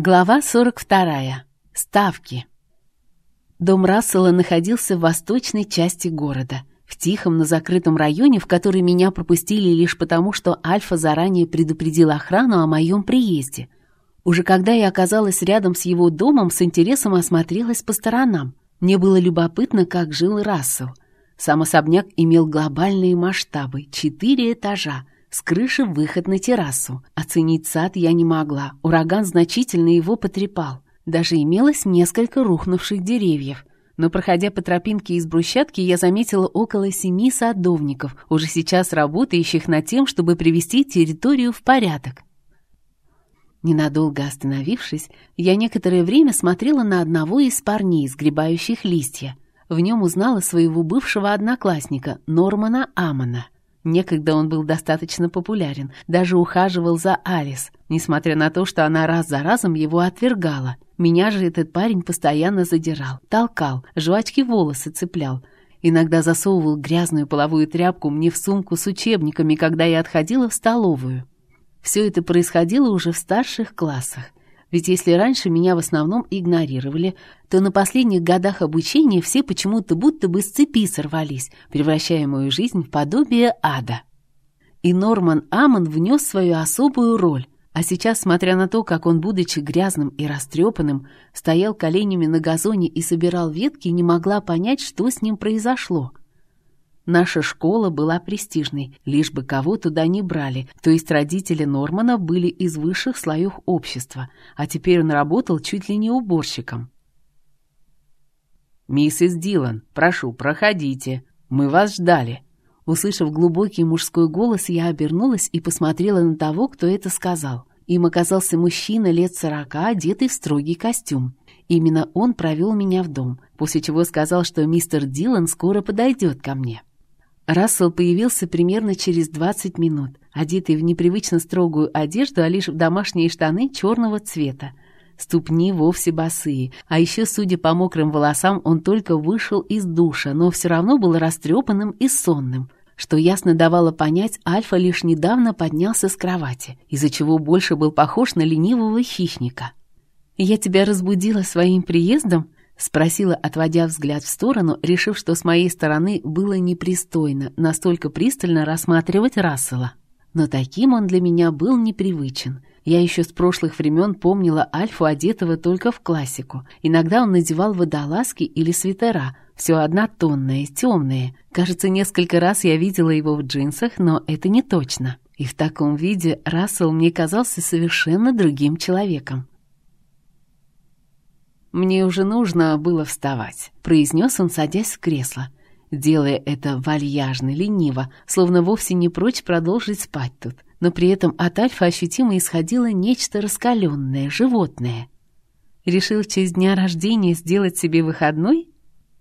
Глава 42. Ставки. Дом Рассела находился в восточной части города, в тихом, но закрытом районе, в который меня пропустили лишь потому, что Альфа заранее предупредил охрану о моем приезде. Уже когда я оказалась рядом с его домом, с интересом осмотрелась по сторонам. Мне было любопытно, как жил Рассел. Сам особняк имел глобальные масштабы — четыре этажа — с крыши выход на террасу. Оценить сад я не могла. Ураган значительно его потрепал. Даже имелось несколько рухнувших деревьев. Но, проходя по тропинке из брусчатки, я заметила около семи садовников, уже сейчас работающих над тем, чтобы привести территорию в порядок. Ненадолго остановившись, я некоторое время смотрела на одного из парней, сгребающих листья. В нем узнала своего бывшего одноклассника, Нормана Амона — Некогда он был достаточно популярен, даже ухаживал за Алис, несмотря на то, что она раз за разом его отвергала. Меня же этот парень постоянно задирал, толкал, жвачки волосы цеплял. Иногда засовывал грязную половую тряпку мне в сумку с учебниками, когда я отходила в столовую. Все это происходило уже в старших классах. Ведь если раньше меня в основном игнорировали, то на последних годах обучения все почему-то будто бы с цепи сорвались, превращая мою жизнь в подобие ада. И Норман Амон внес свою особую роль, а сейчас, смотря на то, как он, будучи грязным и растрепанным, стоял коленями на газоне и собирал ветки, не могла понять, что с ним произошло. Наша школа была престижной, лишь бы кого туда не брали, то есть родители Нормана были из высших слоев общества, а теперь он работал чуть ли не уборщиком. «Миссис Дилан, прошу, проходите. Мы вас ждали». Услышав глубокий мужской голос, я обернулась и посмотрела на того, кто это сказал. Им оказался мужчина лет сорока, одетый в строгий костюм. Именно он провел меня в дом, после чего сказал, что мистер Дилан скоро подойдет ко мне. Рассел появился примерно через 20 минут, одетый в непривычно строгую одежду, а лишь в домашние штаны черного цвета. Ступни вовсе босые, а еще, судя по мокрым волосам, он только вышел из душа, но все равно был растрепанным и сонным, что ясно давало понять, Альфа лишь недавно поднялся с кровати, из-за чего больше был похож на ленивого хищника. «Я тебя разбудила своим приездом?» Спросила, отводя взгляд в сторону, решив, что с моей стороны было непристойно настолько пристально рассматривать Рассела. Но таким он для меня был непривычен. Я еще с прошлых времен помнила Альфу, одетого только в классику. Иногда он надевал водолазки или свитера, все однотонное, темное. Кажется, несколько раз я видела его в джинсах, но это не точно. И в таком виде Рассел мне казался совершенно другим человеком. «Мне уже нужно было вставать», — произнес он, садясь в кресло, делая это вальяжно, лениво, словно вовсе не прочь продолжить спать тут. Но при этом от Альфа ощутимо исходило нечто раскаленное, животное. «Решил в честь дня рождения сделать себе выходной?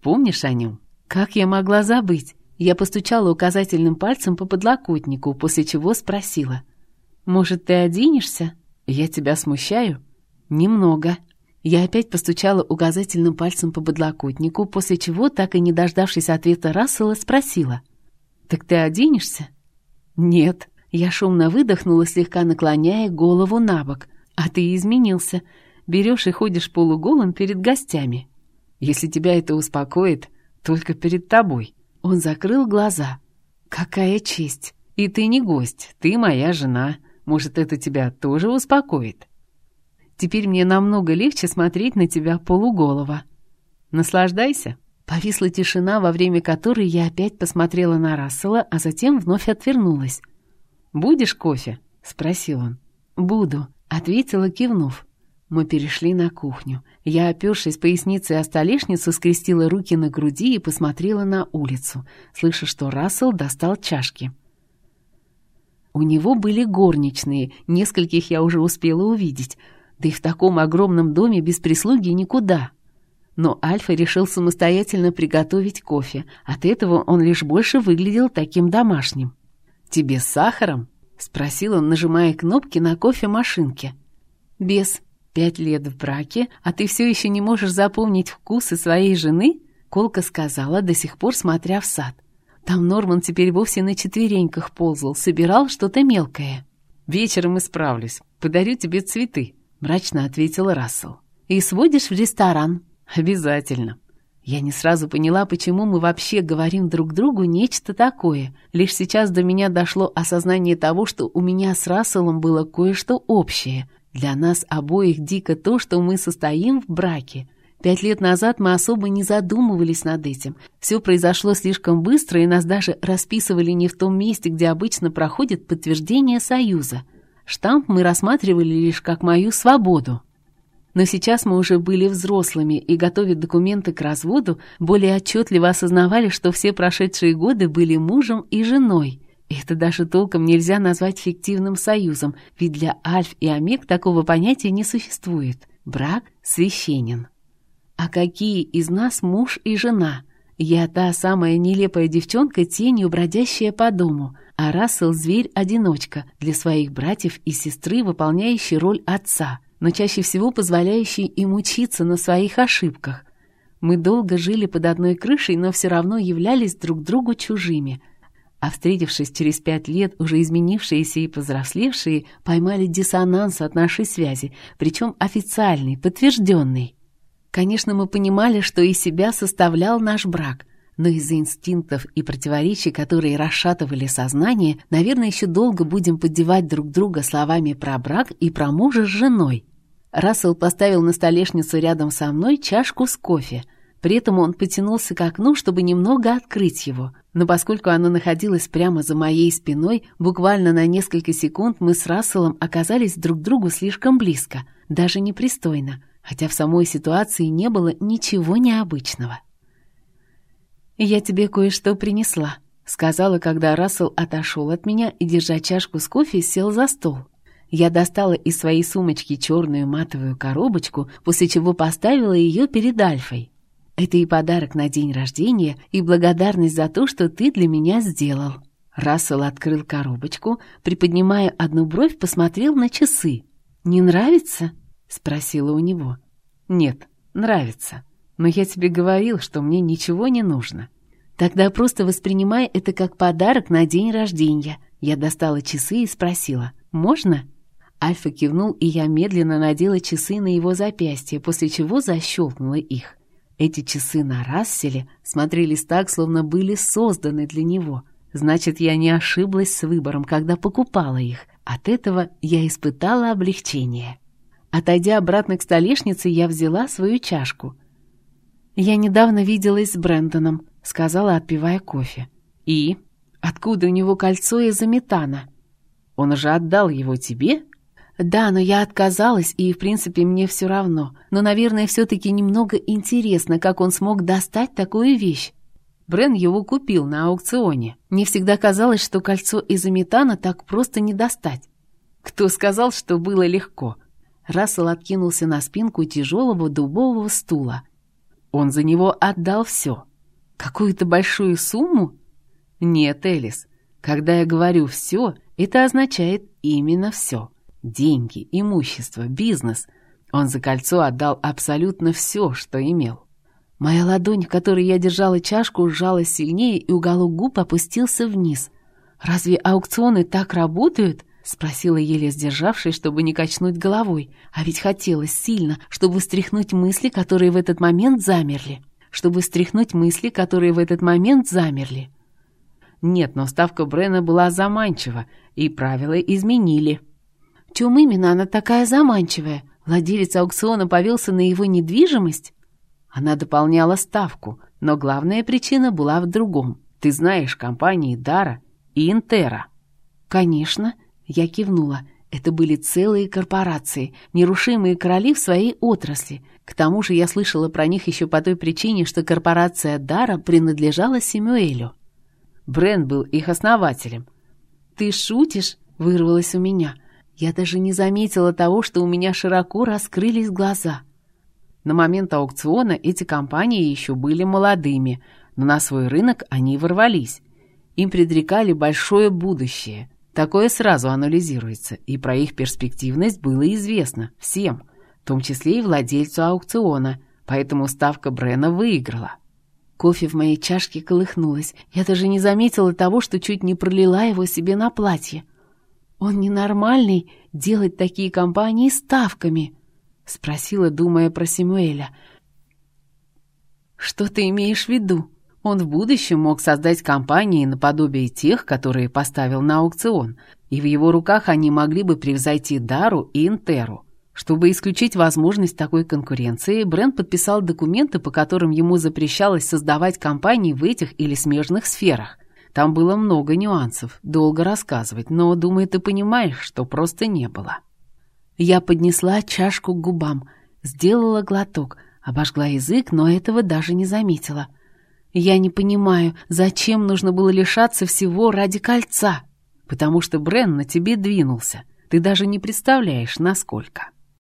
Помнишь о нем? Как я могла забыть?» Я постучала указательным пальцем по подлокотнику, после чего спросила. «Может, ты оденешься? Я тебя смущаю?» «Немного», я опять постучала указательным пальцем по подлокотнику, после чего, так и не дождавшись ответа Рассела, спросила. «Так ты оденешься?» «Нет». Я шумно выдохнула, слегка наклоняя голову на бок. «А ты изменился. Берешь и ходишь полуголым перед гостями. Если тебя это успокоит, только перед тобой». Он закрыл глаза. «Какая честь! И ты не гость, ты моя жена. Может, это тебя тоже успокоит?» Теперь мне намного легче смотреть на тебя полуголова. Наслаждайся». Повисла тишина, во время которой я опять посмотрела на Рассела, а затем вновь отвернулась. «Будешь кофе?» — спросил он. «Буду», — ответила, кивнув. Мы перешли на кухню. Я, опершись поясницей о столешницу, скрестила руки на груди и посмотрела на улицу, слыша, что Рассел достал чашки. У него были горничные, нескольких я уже успела увидеть — да и в таком огромном доме без прислуги никуда. Но Альфа решил самостоятельно приготовить кофе. От этого он лишь больше выглядел таким домашним. «Тебе с сахаром?» — спросил он, нажимая кнопки на кофемашинке. «Без. Пять лет в браке, а ты все еще не можешь запомнить вкусы своей жены?» — Колка сказала, до сих пор смотря в сад. Там Норман теперь вовсе на четвереньках ползал, собирал что-то мелкое. «Вечером исправлюсь. Подарю тебе цветы», мрачно ответил Рассел. «И сводишь в ресторан?» «Обязательно». Я не сразу поняла, почему мы вообще говорим друг другу нечто такое. Лишь сейчас до меня дошло осознание того, что у меня с Расселом было кое-что общее. Для нас обоих дико то, что мы состоим в браке. Пять лет назад мы особо не задумывались над этим. Все произошло слишком быстро, и нас даже расписывали не в том месте, где обычно проходит подтверждение союза. Штамп мы рассматривали лишь как мою свободу. Но сейчас мы уже были взрослыми и, готовя документы к разводу, более отчетливо осознавали, что все прошедшие годы были мужем и женой. И это даже толком нельзя назвать фиктивным союзом, ведь для Альф и Омег такого понятия не существует. Брак священен. А какие из нас муж и жена? Я та самая нелепая девчонка, тенью бродящая по дому, а Рассел — зверь-одиночка, для своих братьев и сестры, выполняющий роль отца — но чаще всего позволяющий им учиться на своих ошибках. Мы долго жили под одной крышей, но все равно являлись друг другу чужими. А встретившись через пять лет, уже изменившиеся и повзрослевшие, поймали диссонанс от нашей связи, причем официальный, подтвержденный. Конечно, мы понимали, что из себя составлял наш брак, но из-за инстинктов и противоречий, которые расшатывали сознание, наверное, еще долго будем поддевать друг друга словами про брак и про мужа с женой. Рассел поставил на столешницу рядом со мной чашку с кофе. При этом он потянулся к окну, чтобы немного открыть его. Но поскольку оно находилось прямо за моей спиной, буквально на несколько секунд мы с Расселом оказались друг другу слишком близко, даже непристойно, хотя в самой ситуации не было ничего необычного. «Я тебе кое-что принесла», — сказала, когда Рассел отошел от меня и, держа чашку с кофе, сел за стол. Я достала из своей сумочки черную матовую коробочку, после чего поставила ее перед Альфой. Это и подарок на день рождения, и благодарность за то, что ты для меня сделал. Рассел открыл коробочку, приподнимая одну бровь, посмотрел на часы. «Не нравится?» — спросила у него. «Нет, нравится. Но я тебе говорил, что мне ничего не нужно. Тогда просто воспринимай это как подарок на день рождения». Я достала часы и спросила, «Можно?» Альфа кивнул, и я медленно надела часы на его запястье, после чего защелкнула их. Эти часы на Расселе смотрелись так, словно были созданы для него. Значит, я не ошиблась с выбором, когда покупала их. От этого я испытала облегчение. Отойдя обратно к столешнице, я взяла свою чашку. «Я недавно виделась с Брэндоном», — сказала, отпивая кофе. «И? Откуда у него кольцо из-за метана?» «Он же отдал его тебе?» Да, но я отказалась, и, в принципе, мне все равно. Но, наверное, все-таки немного интересно, как он смог достать такую вещь. Брен его купил на аукционе. Мне всегда казалось, что кольцо из метана так просто не достать. Кто сказал, что было легко? Рассел откинулся на спинку тяжелого дубового стула. Он за него отдал все. Какую-то большую сумму? Нет, Элис, когда я говорю «все», это означает именно все. Деньги, имущество, бизнес. Он за кольцо отдал абсолютно все, что имел. Моя ладонь, в которой я держала чашку, сжалась сильнее, и уголок губ опустился вниз. «Разве аукционы так работают?» — спросила еле сдержавшись, чтобы не качнуть головой. А ведь хотелось сильно, чтобы стряхнуть мысли, которые в этот момент замерли. Чтобы стряхнуть мысли, которые в этот момент замерли. Нет, но ставка Брена была заманчива, и правила изменили. В чем именно она такая заманчивая? Владелец аукциона повелся на его недвижимость? Она дополняла ставку, но главная причина была в другом. Ты знаешь компании Дара и Интера. Конечно, я кивнула. Это были целые корпорации, нерушимые короли в своей отрасли. К тому же я слышала про них еще по той причине, что корпорация Дара принадлежала Симуэлю. Брен был их основателем. «Ты шутишь?» — вырвалось у меня. Я даже не заметила того, что у меня широко раскрылись глаза. На момент аукциона эти компании еще были молодыми, но на свой рынок они ворвались. Им предрекали большое будущее. Такое сразу анализируется, и про их перспективность было известно всем, в том числе и владельцу аукциона, поэтому ставка Брена выиграла. Кофе в моей чашке колыхнулось. Я даже не заметила того, что чуть не пролила его себе на платье. Он ненормальный делать такие компании ставками?» — спросила, думая про Симуэля. «Что ты имеешь в виду?» Он в будущем мог создать компании наподобие тех, которые поставил на аукцион, и в его руках они могли бы превзойти Дару и Интеру. Чтобы исключить возможность такой конкуренции, бренд подписал документы, по которым ему запрещалось создавать компании в этих или смежных сферах. Там было много нюансов, долго рассказывать, но, думаю, ты понимаешь, что просто не было. Я поднесла чашку к губам, сделала глоток, обожгла язык, но этого даже не заметила. Я не понимаю, зачем нужно было лишаться всего ради кольца? Потому что Брен на тебе двинулся. Ты даже не представляешь, насколько.